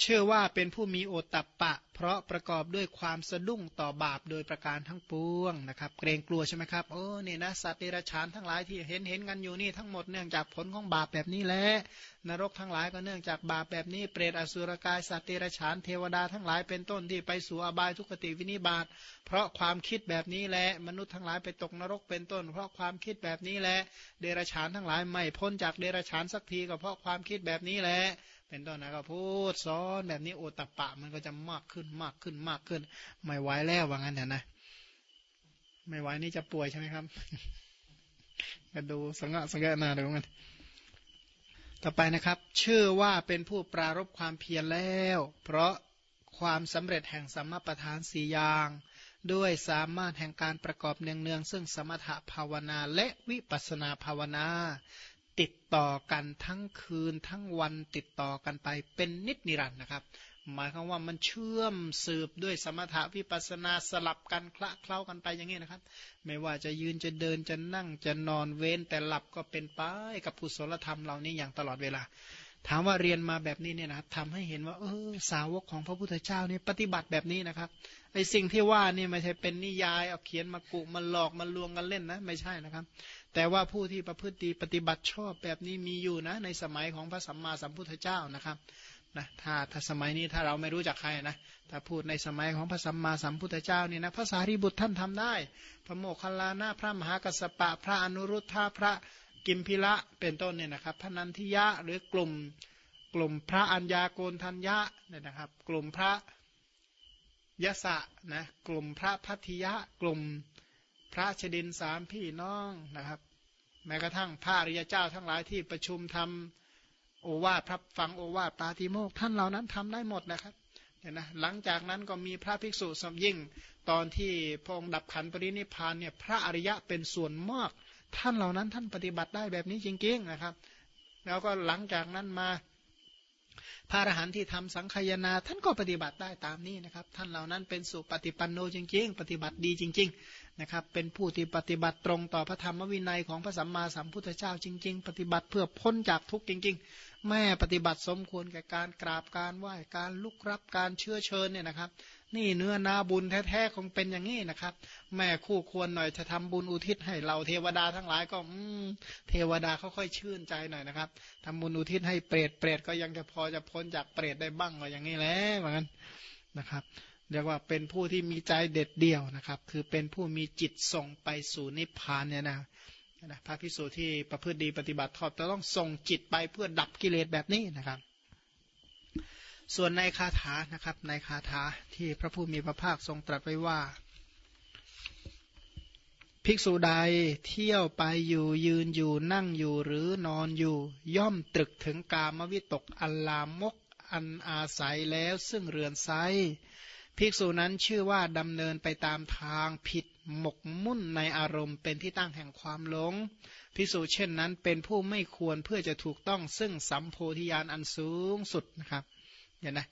เชื่อว่าเป็นผู้มีโอตตัปปะ เพราะประกอบด้วยความสะดุ้งต่อบาปโดยประการทั้งปวงนะครับ เกรงกลัวใช่ไหมครับโอ้เนี่ยนะสัตว์เดรัจฉานทั้งหลายที่เห็นเห็นกันอยู่นี่ทั้งหมดเนื่องจากผลของบาปแบบนี้แหละนรกทั้งหลายก็เนื่องจากบาปแบบนี้เปรตอสุรกายสัตว์เดรัจฉานเทวดาทั้งหลายเป็นต้นที่ไปสู่อบายทุกติวินิบาตเพราะความคิดแบบนี้แหละมนุษย์ทั้งหลายไปตกนรกเป็นต้น เพราะความคิดแบบนี้แหละเดรัจฉานทั้งหลายไม่พ้นจากเดรัจฉานสักทีก็เพราะความคิดแบบนี้แหละ เป็นต้นนะก็พูดซ้อนแบบนี้โอตปะมันก็จะมากขึ้นมากขึ้นมากขึ้น ไม่ไหวแล้วว่างั้นเถอะนะไม่ไหวนี่จะป่วยใช่ไหมครับก็ดูสังเกตสังเกตนาดูกันต่อไปนะครับ ชื่อว่าเป็นผู้ปรารบความเพียรแล้ว เพราะความสำเร็จแห่งสัมมาประธานสี่อย่าง ด้วยสามารถแห่งการประกอบเนืองๆซึ่งสมถภาวนาและวิปัสนาภาวนา ติดต่อกันทั้งคืนทั้งวันติดต่อกันไปเป็นนิจนิรันดร์นะครับ หมายความว่ามันเชื่อมสืบด้วยสมถะวิปัสนาสลับกันคละเคล้ากันไปอย่างนี้นะครับ ไม่ว่าจะยืนจะเดินจะนั่งจะนอนเว้นแต่หลับก็เป็นไปกับกุศลธรรมเหล่านี้อย่างตลอดเวลา ถามว่าเรียนมาแบบนี้เนี่ยนะทำให้เห็นว่า เออ สาวกของพระพุทธเจ้านี่ปฏิบัติแบบนี้นะครับไอสิ่งที่ว่านี่ไม่ใช่เป็นนิยายเอาเขียนมากุมาหลอกมาลวงกันเล่นนะไม่ใช่นะครับ แต่ว่าผู้ที่ประพฤติปฏิบัติชอบแบบนี้มีอยู่นะ ในสมัยของพระสัมมาสัมพุทธเจ้านะครับนะถ้าถ้าสมัยนี้ถ้าเราไม่รู้จักใครนะถ้าพูดในสมัยของพระสัมมาสัมพุทธเจ้านี่นะพระสารีบุตรท่านทำได้ พระโมคคัลลานะพระมหากัสสปะ พระอนุรุทธาพระ กิมพิละเป็นต้นเนี่ยนะครับพระนันทิยะหรือกลุ่มกลุ่มพระอัญญาโกนทัญญะเนี่ยนะครับ กลุ่มพระยะสะนะกลุ่มพระพัทธิยะ กลุ่มพระชดินสามพี่น้องนะครับ แม้กระทั่งพระอริยเจ้าทั้งหลายที่ประชุมทำโอวาทพระฟังโอวาทปาติโมกท่านเหล่านั้นทำได้หมดนะครับเนี่ยนะหลังจากนั้นก็มีพระภิกษุสมยิ่ง ตอนที่พงดับขันปรินิพานเนี่ยพระอริยะเป็นส่วนมาก ท่านเหล่านั้นท่านปฏิบัติได้แบบนี้จริงๆนะครับ แล้วก็หลังจากนั้นมาพระอรหันต์ที่ทำสังขยาท่านก็ปฏิบัติได้ตามนี้นะครับ ท่านเหล่านั้นเป็นสุปฏิปันโนจริง ๆ ปฏิบัติดีจริง ๆนะครับ เป็นผู้ที่ปฏิบัติตรงต่อพระธรรมวินัยของพระสัมมาสัมพุทธเจ้าจริง ๆ ปฏิบัติเพื่อพ้นจากทุกข์จริง ๆ แม่ปฏิบัติสมควรแก่การกราบการไหว้การลุกรับการเชื่อเชิญเนี่ยนะครับ นี่เนื้อนาบุญแท้ๆคงเป็นอย่างนี้นะครับ แม่คู่ควรหน่อยจะทำบุญอุทิศให้เราเทวดาทั้งหลายก็อืเทวดาเขาค่อยชื่นใจหน่อยนะครับทำบุญอุทิศให้เปรตเปรตก็ยังจะพอจะพ้นจากเปรตได้บ้างอะไรอย่างนี้แหละเหมือนกันนะครับเรียกว่าเป็นผู้ที่มีใจเด็ดเดี่ยวนะครับ คือเป็นผู้มีจิตส่งไปสู่นิพพานเนี่ยนะนะพระพิสุที่ประพฤติดีปฏิบัติทอดจะต้องส่งจิตไปเพื่อดับกิเลสแบบนี้นะครับ ส่วนในคาถานะครับในคาถาที่พระผู้มีพระภาคทรงตรัสไว้ว่า ภิกษุใดเที่ยวไปอยู่ยืนอยู่นั่งอยู่หรือนอนอยู่ ย่อมตรึกถึงกามวิตกอัลลามกอันอาศัยแล้วซึ่งเรือนไซภิกษุนั้นชื่อว่าดำเนินไปตามทางผิดหมกมุ่นในอารมณ์เป็นที่ตั้งแห่งความหลง ภิกษุเช่นนั้นเป็นผู้ไม่ควรเพื่อจะถูกต้องซึ่งสัมโพธิญาณอันสูงสุดนะครับ เนี่ยนะ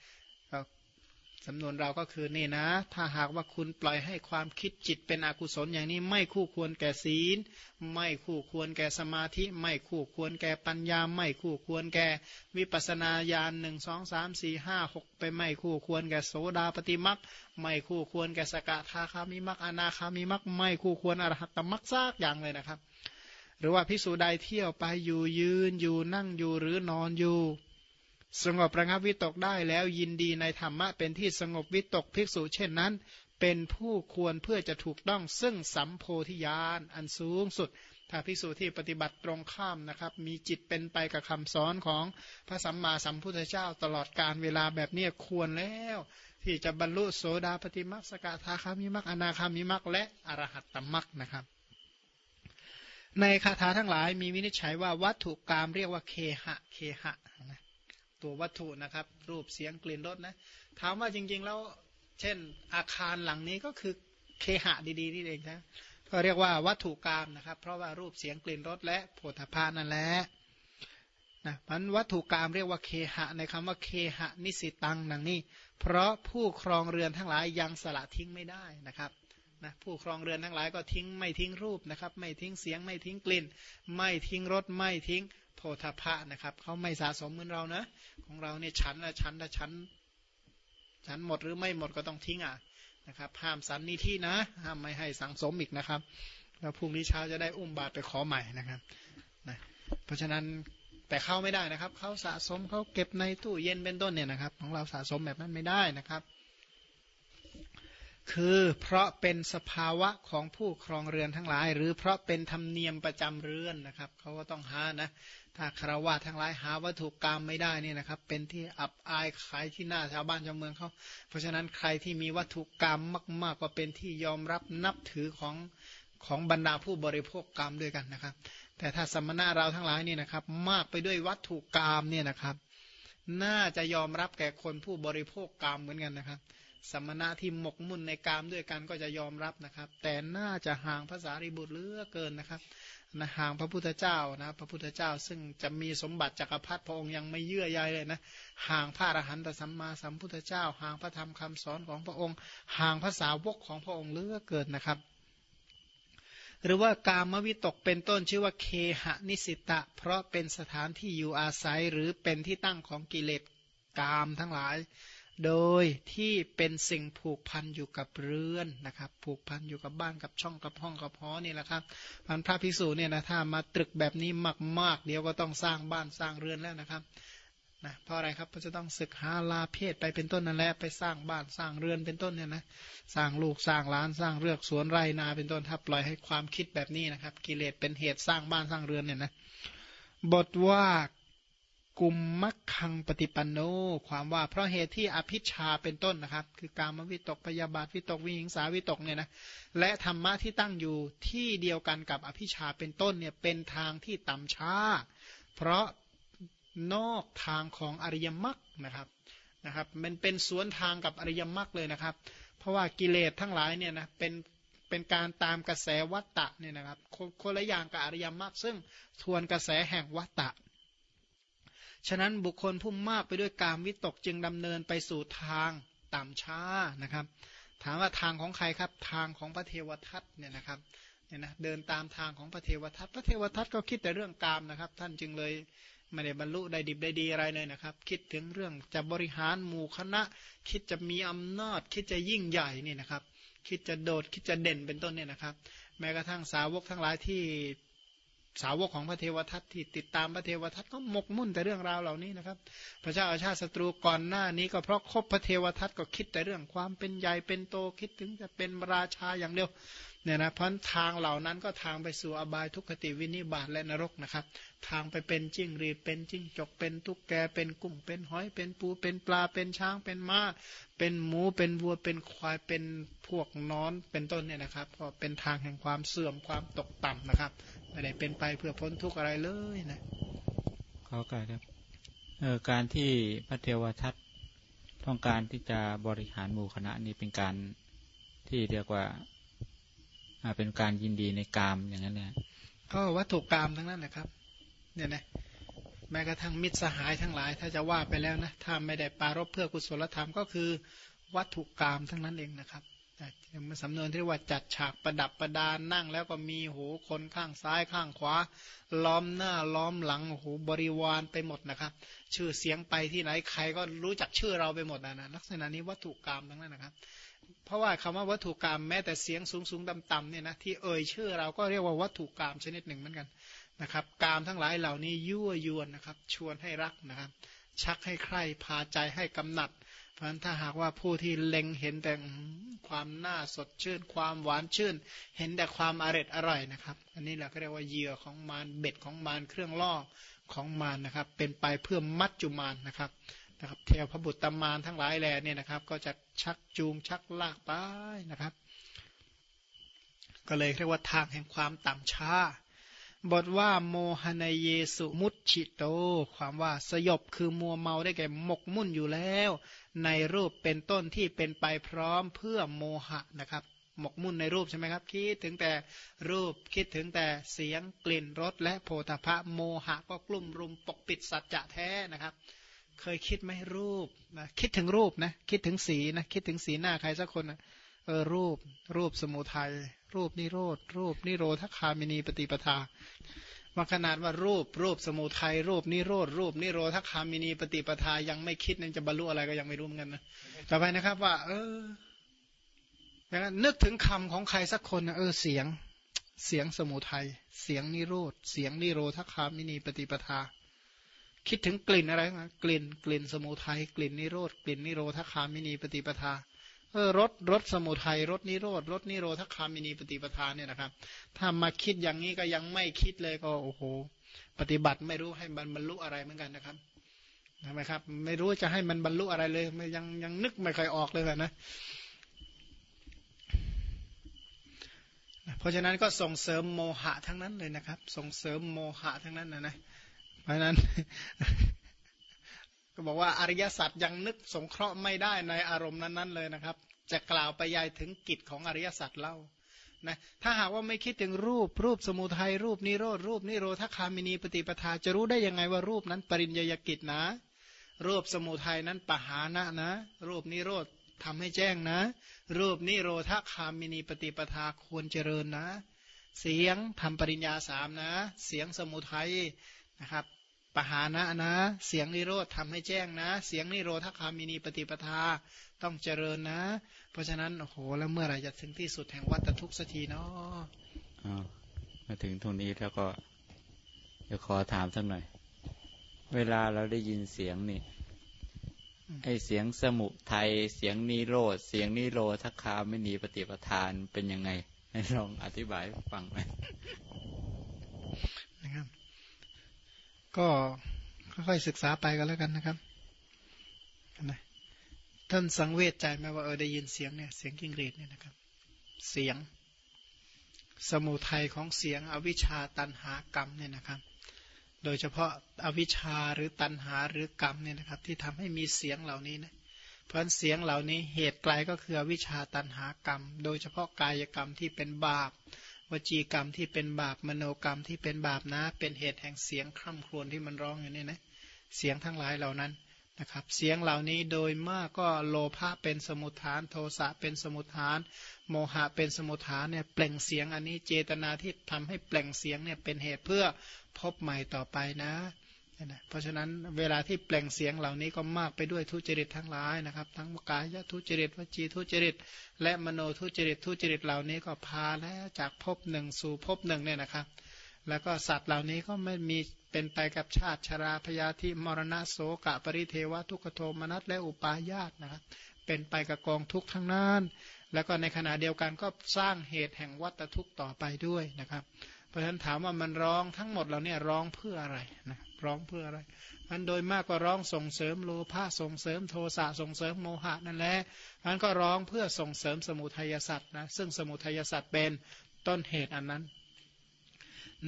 สำนวนเราก็คือนี่นะ ถ้าหากว่าคุณปล่อยให้ความคิดจิตเป็นอกุศลอย่างนี้ไม่คู่ควรแก่ศีล ไม่คู่ควรแก่สมาธิ ไม่คู่ควรแก่ปัญญา ไม่คู่ควรแก่วิปัสนาญาณหนึ่งสองสามสี่ห้าหกไปไม่คู่ควรแก่โสดาปฏิมักไม่คู่ควรแก่สกทาคามิมักอนาคามิมักไม่คู่ควรอรหัตตมักซากอย่างเลยนะครับ หรือว่าพิสูจใดเที่ยวไปอยู่ยืนอยู่นั่งอยู่หรือนอนอยู่ สงบระงับวิตกได้แล้วยินดีในธรรมะเป็นที่สงบวิตกภิกษุเช่นนั้น เป็นผู้ควรเพื่อจะถูกต้องซึ่งสัมโพธิญาณอันสูงสุด ถ้าภิกษุที่ปฏิบัติตรงข้ามนะครับ มีจิตเป็นไปกับคำสอนของพระสัมมาสัมพุทธเจ้าตลอดการเวลาแบบนี้ควรแล้ว ที่จะบรรลุโสดาปฏิมักสกทาคามิมักอนาคามิมักและอรหัตตมักนะครับในคาถาทั้งหลายมีวินิจฉัยว่าวัตถุกรรมเรียกว่าเคหะ เคหะนะ ตัววัตถุนะครับ รูปเสียงกลิ่นรสนะ ถามว่าจริง ๆ แล้ว เช่น อาคารหลังนี้ก็คือเคหะดีๆนี่เองนะก็เรียกว่าวัตถุกามนะครับ เพราะว่ารูปเสียงกลิ่นรสและโผฏฐัพพะนั่นแหละนะมันวัตถุกามเรียกว่าเคหะในคำว่าเคหะนิสิตังหนังนี้ เพราะผู้ครองเรือนทั้งหลายยังสละทิ้งไม่ได้นะครับนะผู้ครองเรือนทั้งหลายก็ทิ้งไม่ทิ้งรูปนะครับ ไม่ทิ้งเสียงไม่ทิ้งกลิ่น ไม่ทิ้งรสไม่ทิ้ง โผฏฐัพพะนะครับเขาไม่สะสมเหมือนเรานะ ของเราเนี่ยชั้นละชั้นละชั้นชั้นหมดหรือไม่หมดก็ต้องทิ้งอะนะครับ ห้ามสันนิธินะ ห้ามไม่ให้สังสมอีกนะครับ แล้วพรุ่งนี้เช้าจะได้อุ้มบาตรไปขอใหม่นะครับนะเพราะฉะนั้นแต่เข้าไม่ได้นะครับเขาสะสมเขาเก็บในตู้เย็นเป็นต้นเนี่ยนะครับ ของเราสะสมแบบนั้นไม่ได้นะครับ คือเพราะเป็นสภาวะของผู้ครองเรือนทั้งหลาย หรือเพราะเป็นธรรมเนียมประจำเรือนนะครับเขาก็ต้องหานะ ถ้าคารวะทั้งหลายหาวัตถุกรรมไม่ได้นี่นะครับ เป็นที่อับอายขายที่หน้าชาวบ้านชาวเมืองเขาเพราะฉะนั้นใครที่มีวัตถุกรรมมาก ๆ ก็เป็นที่ยอมรับนับถือของของบรรดาผู้บริโภคกรรมด้วยกันนะครับ แต่ถ้าสมณะเราทั้งหลายนี่นะครับ มากไปด้วยวัตถุกรรมเนี่ยนะครับ น่าจะยอมรับแก่คนผู้บริโภคกรรมเหมือนกันนะครับ สมณะที่หมกมุ่นในกามด้วยกันก็จะยอมรับนะครับ แต่น่าจะห่างภาษาริบุตรเลือเกินนะครับ นะห่างพระพุทธเจ้านะพระพุทธเจ้า ซึ่งจะมีสมบัติจักรพรรดิพระองค์ยังไม่เยื่อใยเลยนะห่างพระอรหันตสัมมาสัมพุทธเจ้า ห่างพระธรรมคำสอนของพระองค์ ห่างภาษาวกของพระองค์เลือเกินนะครับ หรือว่ากามวิตกเป็นต้นชื่อว่าเคหนิสิตะ เพราะเป็นสถานที่อยู่อาศัยหรือเป็นที่ตั้งของกิเลสกามทั้งหลาย โดยที่เป็นสิ่งผูกพันอยู่กับเรือนนะครับ ผูกพันอยู่กับบ้านกับช่องกับห้องกับหอนี่แหละครับพันพระภิกษุเนี่ยนะถ้ามาตรึกแบบนี้มาก ๆ เดี๋ยวก็ต้องสร้างบ้านสร้างเรือนแล้วนะครับนะเพราะอะไรครับเพราจะต้องศึกหาลาเพศไปเป็นต้นนั่นแหละไปสร้างบ้านสร้างเรือนเป็นต้นเนี่ยนะสร้างลูกสร้างล้านสร้างเรือกสวนไร่นาเป็นต้นถ้าปล่อยให้ความคิดแบบนี้นะครับ กิเลสเป็นเหตุสร้างบ้านสร้างเรือนเนี่ยนะบทว่า กุมมักคังปฏิปันโน ความว่าเพราะเหตุที่อภิชาเป็นต้นนะครับ คือการมวิตกพยาบาทวิตกวิหิงสาวิตกเนี่ยนะและธรรมะที่ตั้งอยู่ที่เดียวกันกับอภิชาเป็นต้นเนี่ยเป็นทางที่ต่ำช้า เพราะนอกทางของอริยมรรคนะครับนะครับมันเป็นสวนทางกับอริยมรรคเลยนะครับ เพราะว่ากิเลสทั้งหลายเนี่ยนะเป็นเป็นการตามกระแสวัตตะเนี่ยนะครับคนละอย่างกับอริยมรรคซึ่งทวนกระแสแห่งวัตตะ ฉะนั้นบุคคลผู้มากไปด้วยการวิตกจึงดำเนินไปสู่ทางต่ำช้านะครับ ถามว่าทางของใครครับทางของพระเทวทัตเนี่ยนะครับเนี่ยนะเดินตามทางของพระเทวทัตพระเทวทัตก็คิดแต่เรื่องกามนะครับ ท่านจึงเลยไม่ได้บรรลุได้ดิบได้ดีอะไรเลยนะครับ คิดถึงเรื่องจะบริหารหมู่คณะ คิดจะมีอำนาจ คิดจะยิ่งใหญ่นี่นะครับ คิดจะโดดคิดจะเด่นเป็นต้นเนี่ยนะครับ แม้กระทั่งสาวกทั้งหลายที่ สาวกของพระเทวทัตที่ติดตามพระเทวทัตก็หมกมุ่นแต่เรื่องราวเหล่านี้นะครับ พระเจ้าอาชาติศัตรูก่อนหน้านี้ก็เพราะคบพระเทวทัตก็คิดแต่เรื่องความเป็นใหญ่เป็นโตคิดถึงจะเป็นราชาอย่างเดียวเนี่ยนะเพราะทางเหล่านั้นก็ทางไปสู่อบายทุกขติวินิบาตและนรกนะครับ ทางไปเป็นจิ้งรีเป็นจิ้งจกเป็นทุกแกเป็นกุ้งเป็นหอยเป็นปูเป็นปลาเป็นช้างเป็นม้า เป็นหมูเป็นวัวเป็นควายเป็นพวกนอนเป็นต้นเนี่ยนะครับ ก็เป็นทางแห่งความเสื่อมความตกต่ำนะครับ ไม่ได้เป็นไปเพื่อพ้นทุกข์อะไรเลยนะขอการครับเออการที่พระเทวทัตต้องการที่จะบริหารหมู่คณะนี้เป็นการที่เรียกว่าเป็นการยินดีในกามอย่างนั้นเนี่ยก็วัตถุกรรมทั้งนั้นนะครับ เนี่ยนะแม้กระทั่งมิตรสหายทั้งหลาย ถ้าจะว่าไปแล้วนะถ้าไม่ได้ปารบเพื่อกุศลธรรมก็คือวัตถุกรรมทั้งนั้นเองนะครับมัน สำนวนที่ว่าจัดฉากประดับประดานนั่ง แล้วก็มีโหคนข้างซ้ายข้างขวา ล้อมหน้าล้อมหลังโหบริวารไปหมดนะครับ ชื่อเสียงไปที่ไหนใครก็รู้จักชื่อเราไปหมดนะนะลักษณะนี้วัตถุกรรมทั้งนั้นนะครับ เพราะว่าคำว่าวัตถุกรรมแม้แต่เสียงสูงสูงต่ำต่ำเนี่ยนะที่เอ่ยชื่อเราก็เรียกว่าวัตถุกรรมชนิดหนึ่งเหมือนกันนะครับกรรมทั้งหลายเหล่านี้ยั่วยวนนะครับ ชวนให้รักนะครับ ชักให้ใคร่พาใจให้กำหนัด เพราะฉะนั้นถ้าหากว่าผู้ที่เล็งเห็นแต่ความน่าสดชื่น ความหวานชื่น เห็นแต่ความอร่อยอร่อยนะครับ อันนี้แหละก็เรียกว่าเหยื่อของมารเบ็ดของมารเครื่องล่อของมารนะครับ เป็นไปเพื่อมัดจุมารนะครับนะครับเทวพระบุตรตมานทั้งหลายแลเนี่ยนะครับ ก็จะชักจูงชักลากไปนะครับ ก็เลยเรียกว่าทางแห่งความต่ำช้า บทว่าโมหนเยสุมุตชิโต ความว่าสยบคือมัวเมาได้แก่หมกมุ่นอยู่แล้ว ในรูปเป็นต้นที่เป็นไปพร้อมเพื่อโมหะนะครับ หมกมุ่นในรูปใช่ไหมครับ คิดถึงแต่รูปคิดถึงแต่เสียงกลิ่นรสและโพธพะโมหะก็กลุ่มรุมปกปิดสัจจะแท้นะครับ เคยคิดไหมรูปนะคิดถึงรูปนะคิดถึงสีนะคิดถึงสีหน้าใครสักคนนะเออรูปรูปสมุทัย รูปนิโรธรูปนิโรธคามินีปฏิปทาว่าขนาดว่ารูปรูปสมุทัยรูปนิโรธรูปนิโรธคามินีปฏิปทายังไม่คิดนั่นจะบรรลุอะไรก็ยังไม่รู้เหมือนกันนะต่อไปนะครับ ว่า เออนึกถึงคำของใครสักคนนะเออเสียง เสียงสมุทัยเสียงนิโรธเสียงนิโรธคามินีปฏิปทา คิดถึงกลิ่นอะไรนะกลิ่น กลิ่นสมุทัยกลิ่นนิโรธกลิ่นนิโรธคามินีปฏิปทา ออรถรถสมุทัยรถนิโรธรถนิโรธคามินีปฏิปทานเนี่ยนะครับ ถ้ามาคิดอย่างนี้ก็ยังไม่คิดเลยก็โอ้โห ปฏิบัติไม่รู้ให้มันบรรลุอะไรเหมือนกันนะครับทำไมครับ ไม่รู้จะให้มันบรรลุอะไรเลยไม่ยังยังนึกไม่เคยออกเลยนะเพราะฉะนั้นก็ส่งเสริมโมหะทั้งนั้นเลยนะครับ ส่งเสริมโมหะทั้งนั้นนะนะเพราะนั้น ก็บอกว่าอริยสัจยังนึกสงเคราะห์ไม่ได้ในอารมณ์นั้น ๆ เลยนะครับ จะกล่าวไปยายถึงกิจของอริยสัจเล่านะถ้าหากว่าไม่คิดถึงรูปรูปสมุทัยรูปนิโรธรูปนิโรธคามินีปฏิปทาจะรู้ได้ยังไงว่ารูปนั้นปริญญยกิจนะ รูปสมุทัยนั้นปหานะนะ รูปนิโรธทำให้แจ้งนะ รูปนิโรธคามินีปฏิปทาควรเจริญนะ เสียงทำปริญญาสามนะ เสียงสมุทัยนะครับ ปหานะนะ เสียงนิโรธทำให้แจ้งนะ เสียงนิโรธคามินีปฏิปทาต้องเจริญนะ เพราะฉะนั้นโอ้โหแล้วเมื่อไหร่จะถึงที่สุดแห่งวัฏทุกข์สักทีเนาะมาถึงตรงนี้แล้วก็จะขอถามสักหน่อย เวลาเราได้ยินเสียงนี่ไอเสียงสมุทัยเสียงนิโรธเสียงนิโรธคาไม่มีปฏิปทานเป็นยังไงให้ลองอธิบายฟังไหมนะครับ ก็ค่อยๆศึกษาไปกันแล้วกันนะครับนะท่านสังเวชใจไหมว่าเออได้ยินเสียงเนี่ยเสียงกิ้งรีดเนี่ยนะครับ เสียง สมุทัยของเสียง อวิชชาตันหากรรมเนี่ยนะครับ โดยเฉพาะอวิชชาหรือตัณหาหรือกรรมเนี่ยนะครับ ที่ทำให้มีเสียงเหล่านี้นะเพราะเสียงเหล่านี้เหตุไกลก็คืออวิชชาตัณหากรรม โดยเฉพาะกายกรรมที่เป็นบาป วจีกรรมที่เป็นบาปมโนกรรมที่เป็นบาปนะ เป็นเหตุแห่งเสียงคร่ำครวญที่มันร้องอยู่นี่นะเสียงทั้งหลายเหล่านั้นนะครับ เสียงเหล่านี้โดยมากก็โลภะเป็นสมุทฐาน โทสะเป็นสมุทฐาน โมหะเป็นสมุทฐานเนี่ยเปล่งเสียงอันนี้เจตนาที่ทำให้เปล่งเสียงเนี่ยเป็นเหตุเพื่อพบใหม่ต่อไปนะ เพราะฉะนั้นเวลาที่เปลงเสียงเหล่านี้ก็มากไปด้วยทุจริตทั้งหลายนะครับ ทั้งกายทุจริตวจีทุจริต และมโนทุจริตทุจริตเหล่านี้ก็พาแล้วจากภพหนึ่งสู่ภพหนึ่งเนี่ยนะครับ แล้วก็สัตว์เหล่านี้ก็ไม่มีเป็นไปกับชาติชราพยาธิมรณะโสกะปริเทวะทุกขโทมนัสและอุปาญาตนะครับเป็นไปกับกองทุกข์ทั้งนั้น แล้วก็ในขณะเดียวกันก็สร้างเหตุแห่งวัตทุกข์ต่อไปด้วยนะครับ ราะฉะนั้นถามว่ามันร้องทั้งหมดเราเนี่ยร้องเพื่ออะไรนะร้องเพื่ออะไร มันโดยมากก็ร้องส่งเสริมโลภะส่งเสริมโทสะส่งเสริมโมหะนั่นแหละมันก็ร้องเพื่อส่งเสริมสมุทัยสัตว์นะซึ่งสมุทัยสัตว์เป็นต้นเหตุอันนั้น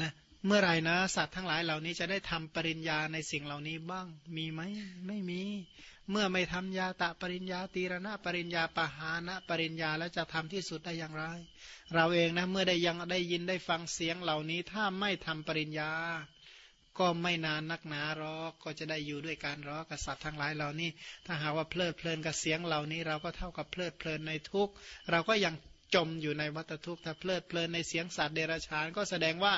นะ เมื่อไรนะ สัตว์ทั้งหลายเหล่านี้จะได้ทำปริญญาในสิ่งเหล่านี้บ้างมีไหมไม่มี เมื่อไม่ทำยาตะปริญญาตีรณะปริญญาปหานะปริญญาแล้วจะทำที่สุดได้อย่างไร เราเองนะเมื่อได้ยังได้ยินได้ฟังเสียงเหล่านี้ ถ้าไม่ทำปริญญา ก็ไม่นานนักหนาหรอก็จะได้อยู่ด้วยการรอกับสัตว์ทั้งหลายเหล่านี้ ถ้าหาว่าเพลิดเพลินกับเสียงเหล่านี้ เราก็เท่ากับเพลิดเพลินในทุกเราก็ยัง จมอยู่ในวัฏทุกข์ถ้าเพลิดเพลินในเสียงสัตว์เดรัจฉานก็แสดงว่า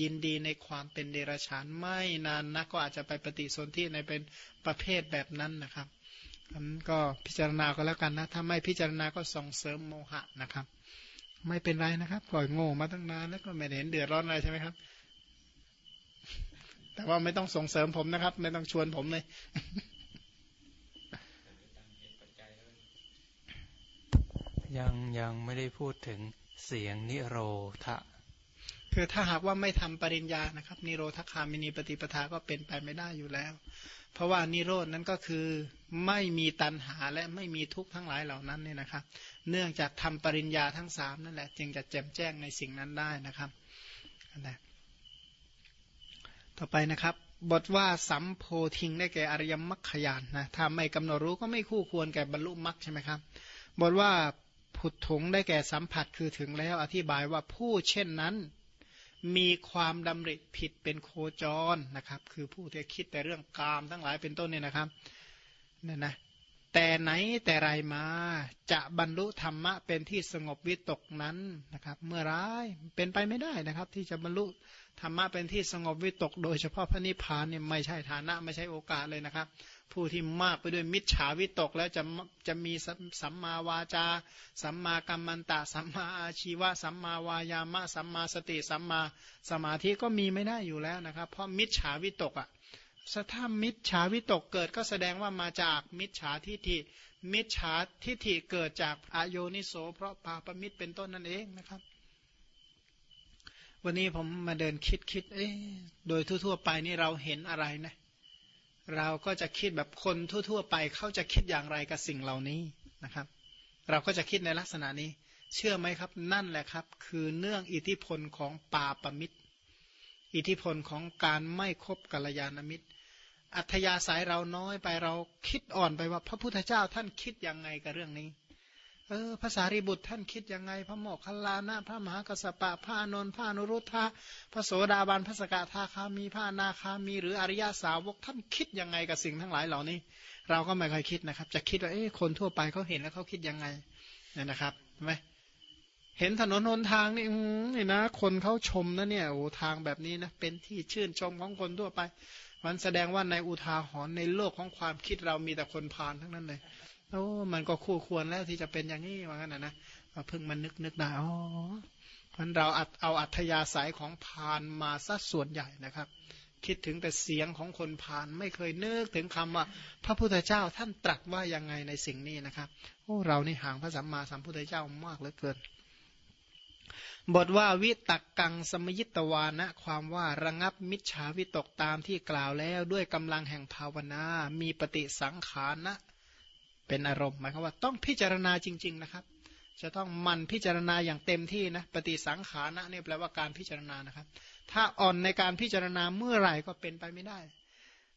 ยินดีในความเป็นเดรัจฉานไม่นานนักก็อาจจะไปปฏิสนธิในเป็นประเภทแบบนั้นนะครับอันก็พิจารณาก็แล้วกันนะ ถ้าไม่พิจารณาก็ส่งเสริมโมหะนะครับ ไม่เป็นไรนะครับปล่อยโง่มาตั้งนานแล้วก็ไม่เห็นเดือดร้อนอะไรใช่ไหมครับ แต่ว่าไม่ต้องส่งเสริมผมนะครับ ไม่ต้องชวนผมเลย ยังยังไม่ได้พูดถึงเสียงนิโรธะคือถ้าหากว่าไม่ทำปริญญานะครับ นิโรธคามินีปฏิปทาก็เป็นไปไม่ได้อยู่แล้ว เพราะว่านิโรดนั้นก็คือไม่มีตัณหาและไม่มีทุกข์ทั้งหลายเหล่านั้นเนี่ยนะครับ เนื่องจากทำปริญญาทั้งสามนั่นแหละ จึงจะแจ่มแจ้งในสิ่งนั้นได้นะครับนะต่อไปนะครับ บทว่าสัมโพธิงได้แก่อริยมรรคยานนะถ้าไม่กำหนดรู้ก็ไม่คู่ควรแก่บรรลุมรรคใช่ไหมครับ บทว่า ผุดถงได้แก่สัมผัสคือถึงแล้วอธิบายว่าผู้เช่นนั้น มีความดำริผิดเป็นโคจรนะครับ คือผู้ที่คิดแต่เรื่องกามทั้งหลายเป็นต้นเนี่ยนะครับเนี่ยนะแต่ไหนแต่ไรมาจะบรรลุธรรมะเป็นที่สงบวิตกนั้นนะครับ เมื่อไรเป็นไปไม่ได้นะครับ ที่จะบรรลุธรรมะเป็นที่สงบวิตก โดยเฉพาะพระนิพพานเนี่ยไม่ใช่ฐานะไม่ใช่โอกาสเลยนะครับ ผู้ที่มากไปด้วยมิจฉาวิตกแล้วจะจะมีสัมมาวาจา สัมมากัมมันตะ สัมมาอาชีวะ สัมมาวายามะ สัมมาสติ สัมมาสมาธิก็มีไม่ได้อยู่แล้วนะครับ เพราะมิจฉาวิตกอะถ้ามิจฉาวิตกเกิดก็แสดงว่ามาจากมิจฉาทิฏฐิ มิจฉาทิฏฐิเกิดจากอโยนิโส เพราะปาปมิตรเป็นต้นนั่นเองนะครับ วันนี้ผมมาเดินคิดคิดเอ๊โดยทั่วๆไปนี่เราเห็นอะไรนะเเราก็จะคิดแบบคนทั่ว ๆ ไปเขาจะคิดอย่างไรกับสิ่งเหล่านี้นะครับ เราก็จะคิดในลักษณะนี้ เชื่อไหมครับ นั่นแหละครับ คือเนื่องอิทธิพลของปาปมิตร อิทธิพลของการไม่คบกัลยาณมิตร อัธยาศัยเราน้อยไปเราคิดอ่อนไปว่า พระพุทธเจ้าท่านคิดยังไงกับเรื่องนี้ เออภาษาริบุตรท่านคิดยังไง พระโมคคัลานะ พระมหากัสปะพระนนท์พระนุรุทธะพระโสดาบันพระสกทาคามีพระนาคามี หรืออริยาสาวกท่านคิดยังไงกับสิ่งทั้งหลายเหล่านี้ เราก็ไม่เคยคิดนะครับ จะคิดว่าเอ๊ะคนทั่วไปเขาเห็นแล้วเขาคิดยังไงเนี่ยนะครับไหมเห็นถนนหนทางนี่นี่นะ คนเขาชมนะเนี่ยโอ้ทางแบบนี้นะเป็นที่ชื่นชมของคนทั่วไป มันแสดงว่าในอุทาหรณ์ในโลกของความคิดเรามีแต่คนพานทั้งนั้นเลย โอ้มันก็คู่ควรแล้วที่จะเป็นอย่างนี้ว่างั้นนะนะเพิ่งมันนึกนึกได้อ๋อมันเราเอาอัธยาศัยของพานมาซะส่วนใหญ่นะครับ คิดถึงแต่เสียงของคนพานไม่เคยนึกถึงคำว่า พระพุทธเจ้าท่านตรัสว่ายังไงในสิ่งนี้นะครับโอ้เรานี่ห่างพระสัมมาสัมพุทธเจ้ามากเหลือเกินบทว่าวิตักกังสมยิตวานะ ความว่าระงับมิจฉาวิตกตามที่กล่าวแล้วด้วยกำลังแห่งภาวนา มีปฏิสังขารนะ เป็นอารมณ์หมายความว่าต้องพิจารณาจริง ๆ นะครับ จะต้องมันพิจารณาอย่างเต็มที่นะปฏิสังขานะเนี่ยแปลว่าการพิจารณานะครับ ถ้าอ่อนในการพิจารณาเมื่อไหร่ก็เป็นไปไม่ได้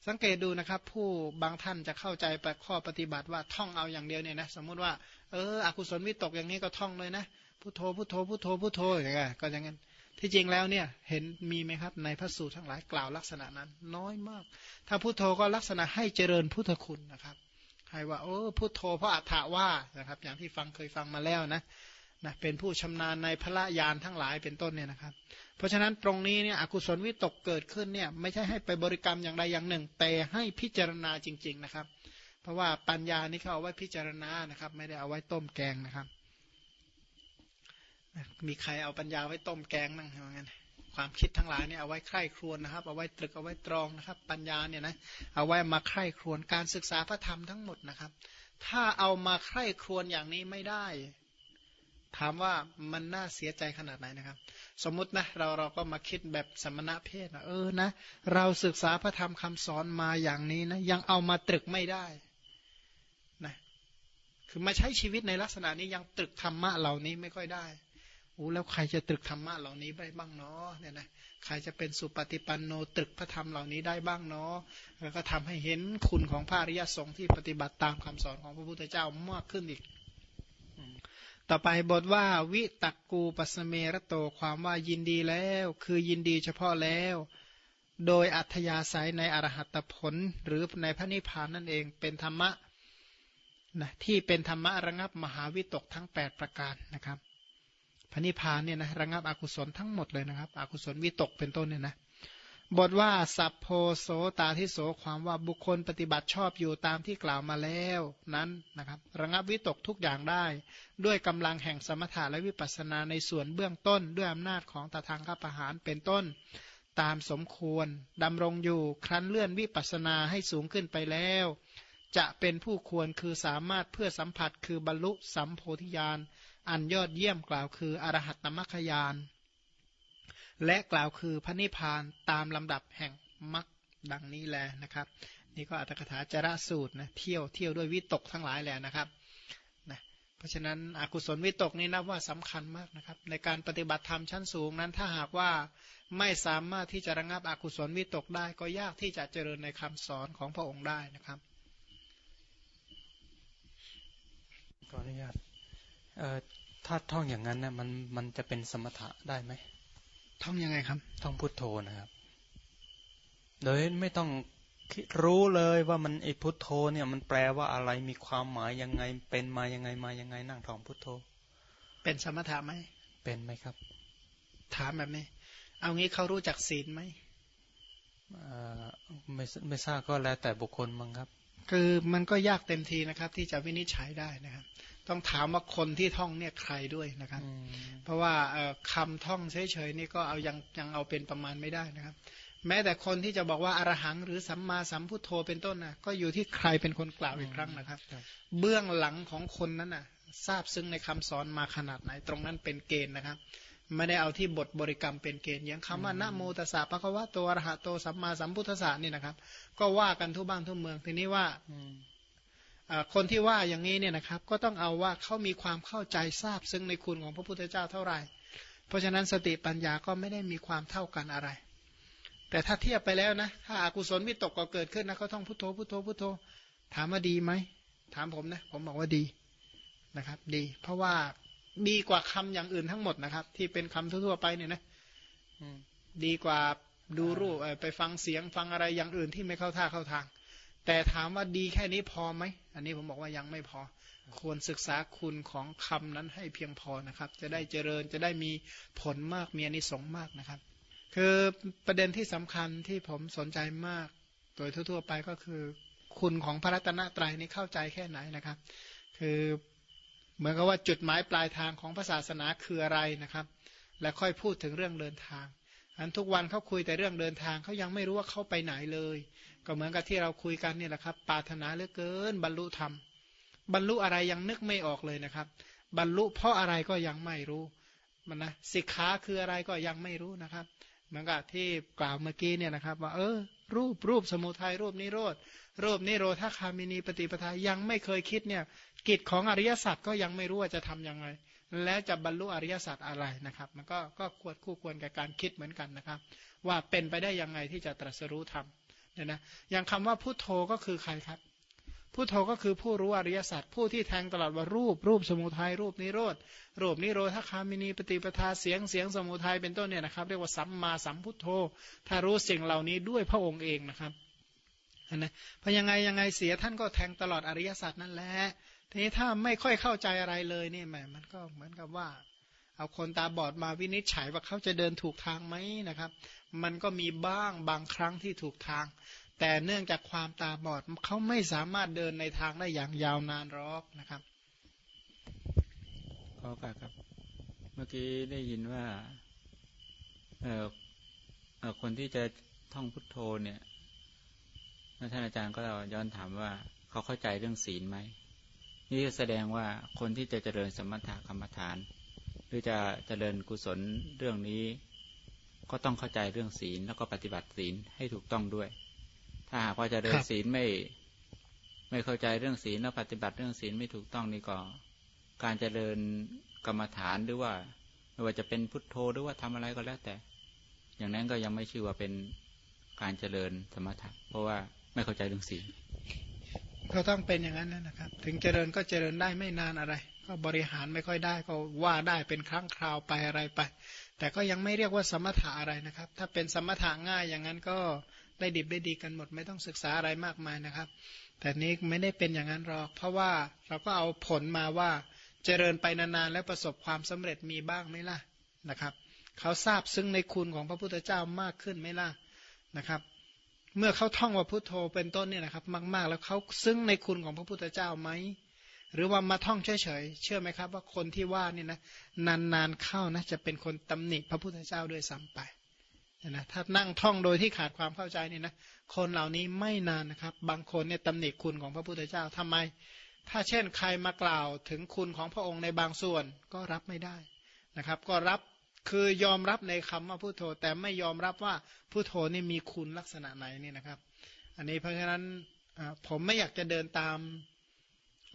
สังเกตดูนะครับ ผู้บางท่านจะเข้าใจข้อปฏิบัติว่าท่องเอาอย่างเดียวเนี่ยนะสมมุติว่าเอออกุศลวิตกอย่างนี้ก็ท่องเลยนะพุทโธพุทโธพุทโธพุทโธอย่างเงี้ยก็อย่างนั้นที่จริงแล้วเนี่ยเห็นมีไหมครับในพระสูตรทั้งหลายกล่าวลักษณะนั้น น้อยมาก ถ้าพุทโธก็ลักษณะให้เจริญพุทธคุณนะครับ ให้ว่าโอ้พุทโธเพราะอัฏฐาว่านะครับ อย่างที่ฟังเคยฟังมาแล้วนะนะเป็นผู้ชำนาญในพระยานทั้งหลายเป็นต้นเนี่ยนะครับ เพราะฉะนั้นตรงนี้เนี่ยอกุศลวิตกเกิดขึ้นเนี่ยไม่ใช่ให้ไปบริกรรมอย่างใดอย่างหนึ่ง แต่ให้พิจารณาจริง ๆนะครับ เพราะว่าปัญญานี่เขาเอาไว้พิจารณานะครับ ไม่ได้เอาไว้ต้มแกงนะครับ มีใครเอาปัญญาไว้ต้มแกงนั่งเหมือนกัน ความคิดทั้งหลายเนี่ยเอาไว้ใคร่ครวญนะครับ เอาไว้ตรึกเอาไว้ตรองนะครับ ปัญญาเนี่ยนะเอาไว้มาใคร่ครวญการศึกษาพระธรรมทั้งหมดนะครับ ถ้าเอามาใคร่ครวญอย่างนี้ไม่ได้ ถามว่ามันน่าเสียใจขนาดไหนนะครับ สมมุตินะเราเราก็มาคิดแบบสมณะเพศนะเออนะ เราศึกษาพระธรรมคำสอนมาอย่างนี้นะยังเอามาตรึกไม่ได้นะคือมาใช้ชีวิตในลักษณะนี้ยังตรึกธรรมะเหล่านี้ไม่ค่อยได้ อ้แล้วใครจะตรึกธรรมะเหล่านี้ได้บ้างเนาะเนี่ยนะใครจะเป็นสุปฏิปันโนตรึกพระธรรมเหล่านี้ได้บ้างเนาะแล้วก็ทำให้เห็นคุณของพระอริยสงฆ์ที่ปฏิบัติตามคำสอนของพระพุทธเจ้ามากขึ้นอีก ต่อไปบทว่าวิตักกูปัสเมระโตความว่ายินดีแล้ว คือยินดีเฉพาะแล้ว โดยอัธยาศัยในอรหัตผลหรือในพระนิพพานนั่นเองเป็นธรรมะนะที่เป็นธรรมะระงับมหาวิตกทั้ง 8 ประการนะครับ พระนิพพานเนี่ยนะระงับอกุศลทั้งหมดเลยนะครับ อกุศลวิตกเป็นต้นเนี่ยนะบทว่าสัพโพโสตาทิโสความว่าบุคคลปฏิบัติชอบอยู่ตามที่กล่าวมาแล้วนั้นนะครับ ระงับวิตกทุกอย่างได้ ด้วยกำลังแห่งสมถะและวิปัสสนาในส่วนเบื้องต้น ด้วยอำนาจของตาทางข้าประหารเป็นต้น ตามสมควรดำรงอยู่ครั้นเลื่อนวิปัสสนาให้สูงขึ้นไปแล้ว จะเป็นผู้ควรคือสามารถเพื่อสัมผัสคือบรรลุสัมโพธิญาณ อันยอดเยี่ยมกล่าวคืออรหัตตมัคคยาน และกล่าวคือพระนิพพานตามลำดับแห่งมรรคดังนี้แลนะครับ นี่ก็อัตถกถาจระสูตรนะเที่ยวเที่ยวด้วยวิตกทั้งหลายแหละนะครับนะเพราะฉะนั้นอกุศลวิตกนี่นับว่าสำคัญมากนะครับ ในการปฏิบัติธรรมชั้นสูงนั้นถ้าหากว่าไม่สามารถที่จะระงับอกุศลวิตกได้ ก็ยากที่จะเจริญในคำสอนของพระองค์ได้นะครับขออนุญาต ถ้าท่องอย่างนั้นนะมันมันจะเป็นสมถะได้ไหมท่องยังไงครับ ท่องพุทโธนะครับ โดยไม่ต้องรู้เลยว่ามันไอพุทโธเนี่ยมันแปลว่าอะไรมีความหมายยังไง เป็นมายังไงมายังไงนั่งท่องพุทโธ เป็นสมถะไหมเป็นไหมครับ ถามแบบนี้ เอางี้เขารู้จักศีลไหมไม่ไม่ทราบก็แล้วแต่บุคคลมั้งครับ คือมันก็ยากเต็มทีนะครับ ที่จะวินิจฉัยได้นะครับ ต้องถามว่าคนที่ท่องเนี่ยใครด้วยนะครับ เพราะว่าคำท่องเฉยๆนี่ก็เอายังยังเอาเป็นประมาณไม่ได้นะครับ แม้แต่คนที่จะบอกว่าอรหังหรือสัมมาสัมพุทโธเป็นต้นนะก็อยู่ที่ใครเป็นคนกล่าวอีกครั้งนะครับ เบื้องหลังของคนนั้นนะทราบซึ่งในคำสอนมาขนาดไหน ตรงนั้นเป็นเกณฑ์นะครับไม่ได้เอาที่บทบริกรรมเป็นเกณฑ์อย่างคำว่านะโมตัสสะปะคะวะโตอรหะโตสัมมาสัมพุทธะนี่นะครับ ก็ว่ากันทุกบ้านทุกเมืองทีนี้ว่า คนที่ว่าอย่างนี้เนี่ยนะครับ ก็ต้องเอาว่าเขามีความเข้าใจทราบซึ่งในคุณของพระพุทธเจ้าเท่าไหร่ เพราะฉะนั้นสติปัญญาก็ไม่ได้มีความเท่ากันอะไร แต่ถ้าเทียบไปแล้วนะ ถ้าอากุศลวิตกก็เกิดขึ้นนะเขาต้องพุทโธพุทโธพุทโธ ถามว่าดีไหม ถามผมนะ ผมบอกว่าดีนะครับ ดี เพราะว่าดีกว่าคำอย่างอื่นทั้งหมดนะครับ ที่เป็นคำทั่วๆไปเนี่ยนะดีกว่าดูรูปไปฟังเสียงฟังอะไรอย่างอื่นที่ไม่เข้าท่าเข้าทาง แต่ถามว่าดีแค่นี้พอไหม อันนี้ผมบอกว่ายังไม่พอ ควรศึกษาคุณของคำนั้นให้เพียงพอนะครับ จะได้เจริญจะได้มีผลมากมีอนิสงส์มากนะครับ คือประเด็นที่สำคัญที่ผมสนใจมาก โดยทั่ว ๆ ไปก็คือ คุณของพระรัตนตรัยนี้เข้าใจแค่ไหนนะครับ คือเหมือนกับว่าจุดหมายปลายทางของศาสนาคืออะไรนะครับ และค่อยพูดถึงเรื่องเดินทางอันทุกวันเขาคุยแต่เรื่องเดินทางเขายังไม่รู้ว่าเขาไปไหนเลย ก็เหมือนกับที่เราคุยกันนี่แหละครับ ปาถนาเหลือเกิน บรรลุธรรม บรรลุอะไรยังนึกไม่ออกเลยนะครับ บรรลุเพราะอะไรก็ยังไม่รู้มันนะสิกขาคืออะไรก็ยังไม่รู้นะครับ เหมือนกับที่กล่าวเมื่อกี้เนี่ยนะครับ ว่าเออ รูปรูปสมุทัยรูปนิโรธรูปนิโรธาคามินีปฏิปทายังไม่เคยคิดเนี่ยกิจของอริยสัจก็ยังไม่รู้ว่าจะทํำยังไง และจะบรรลุอริยสัจอะไรนะครับ มันก็ก็ควรคู่ควรกับการคิดเหมือนกันนะครับ ว่าเป็นไปได้ยังไงที่จะตรัสรู้ธรรม เนี่ยนะอย่างคำว่าพุทโธก็คือใครครับพุทโธก็คือผู้รู้อริยสัจผู้ที่แทงตลอดว่ารูปรูปสมุทัยรูปนิโรธรูปนิโรธคามินีปฏิปทาเสียงเสียงสมุทัยเป็นต้นเนี่ยนะครับ เรียกว่าสัมมาสัมพุทโธ ถ้ารู้สิ่งเหล่านี้ด้วยพระองค์เองนะครับนะเพราะยังไงยังไงเสียท่านก็แทงตลอดอริยสัจนั่นแหละทีนี้ถ้าไม่ค่อยเข้าใจอะไรเลยนี่แหมมันก็เหมือนกับว่า เอาคนตาบอดมาวินิจฉัยว่าเขาจะเดินถูกทางไหมนะครับ มันก็มีบ้างบางครั้งที่ถูกทาง แต่เนื่องจากความตาบอดเขาไม่สามารถเดินในทางได้อย่างยาวนานหรอกนะครับขอกาครับ เมื่อกี้ได้ยินว่าเออคนที่จะท่องพุทโธเนี่ยท่านอาจารย์ก็ย้อนถามว่าเขาเข้าใจเรื่องศีลไหมนี่แสดงว่าคนที่จะเจริญสมถะกรรมฐาน หรือจะเจริญกุศลเรื่องนี้ ก็ต้องเข้าใจเรื่องศีลแล้วก็ปฏิบัติศีลให้ถูกต้องด้วย ถ้าหากว่าจะเจริญศีลไม่ไม่เข้าใจเรื่องศีลแล้วปฏิบัติเรื่องศีลไม่ถูกต้องนี่ก็ การเจริญกรรมฐานหรือว่าไม่ว่าจะเป็นพุทโธหรือว่าทำอะไรก็แล้วแต่ อย่างนั้นก็ยังไม่ชื่อว่าเป็นการเจริญสมถะเพราะว่าไม่เข้าใจเรื่องศีลก็ต้องเป็นอย่างนั้นนะครับ ถึงเจริญก็เจริญได้ไม่นานอะไร ก็บริหารไม่ค่อยได้ก็ว่าได้เป็นครั้งคราวไปอะไรไป แต่ก็ยังไม่เรียกว่าสมถะอะไรนะครับ ถ้าเป็นสมถะง่ายอย่างนั้นก็ได้ดิบได้ดีกันหมด ไม่ต้องศึกษาอะไรมากมายนะครับ แต่นี้ไม่ได้เป็นอย่างนั้นหรอก เพราะว่าเราก็เอาผลมาว่าเจริญไปนานๆแล้วประสบความสำเร็จมีบ้างไหมล่ะนะครับเขาทราบซึ่งในคุณของพระพุทธเจ้ามากขึ้นไหมล่ะนะครับ เมื่อเขาท่องว่าพุทโธเป็นต้นเนี่ยนะครับ มาก ๆ แล้วเขาซึ้งในคุณของพระพุทธเจ้าไหม หรือว่ามาท่องเฉยๆ เชื่อไหมครับว่าคนที่ว่านี่นะนานๆเข้านะจะเป็นคนตำหนิพระพุทธเจ้าด้วยซ้ำไปนะถ้านั่งท่องโดยที่ขาดความเข้าใจนี่นะคนเหล่านี้ไม่นานนะครับ บางคนเนี่ยตำหนิคุณของพระพุทธเจ้าทำไม ถ้าเช่นใครมากล่าวถึงคุณของพระองค์ในบางส่วนก็รับไม่ได้นะครับ ก็รับคือยอมรับในคำว่าพุโทโธ แต่ไม่ยอมรับว่าพุโทโธนี่มีคุณลักษณะไหนนี่นะครับ อันนี้เพราะฉะนั้นผมไม่อยากจะเดินตาม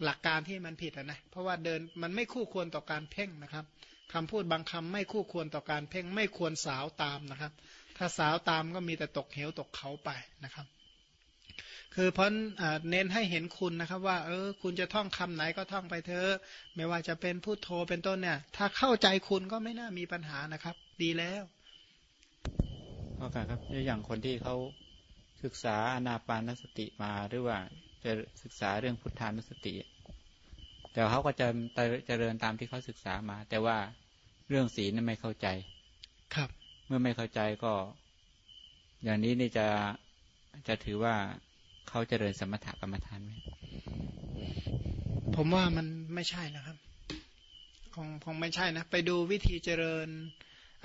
หลักการที่มันผิดนะ เพราะว่าเดินมันไม่คู่ควรต่อการเพ่งนะครับคำพูดบางคำไม่คู่ควรต่อการเพ่ง ไม่ควรสาวตามนะครับ ถ้าสาวตามก็มีแต่ตกเหวตกเขาไปนะครับ คือเพราะเน้นให้เห็นคุณนะครับ ว่า เออ คุณจะท่องคำไหนก็ท่องไปเถอะไม่ว่าจะเป็นพูดโทเป็นต้นเนี่ย ถ้าเข้าใจคุณก็ไม่น่ามีปัญหานะครับ ดีแล้วก็ครับอย่างคนที่เขาศึกษาอนาปานสติมาหรือว่า จะศึกษาเรื่องพุทธานุสติ แต่เขาก็จะเจริญตามที่เขาศึกษามา แต่ว่าเรื่องศีลนั้นไม่เข้าใจ ครับ เมื่อไม่เข้าใจก็ อย่างนี้นี่จะจะถือว่าเขาเจริญสมถกรรมฐานไหมผมว่ามันไม่ใช่นะครับ คงคงไม่ใช่นะ ไปดูวิธีเจริญ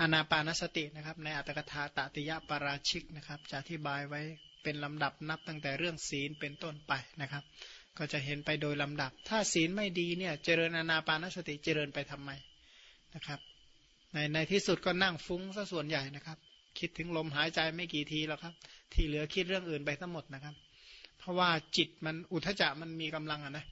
อานาปานสตินะครับ ในอัตถกถาตติยปาราชิกนะครับ จะอธิบายไว้ เป็นลำดับนับตั้งแต่เรื่องศีลเป็นต้นไปนะครับ ก็จะเห็นไปโดยลำดับ ถ้าศีลไม่ดีเนี่ยเจริญอานาปานสติเจริญไปทำไมนะครับ ในในที่สุดก็นั่งฟุ้งซะส่วนใหญ่นะครับ คิดถึงลมหายใจไม่กี่ทีแล้วครับ ที่เหลือคิดเรื่องอื่นไปทั้งหมดนะครับ เพราะว่าจิตมันอุทจจะมันมีกำลังอะนะ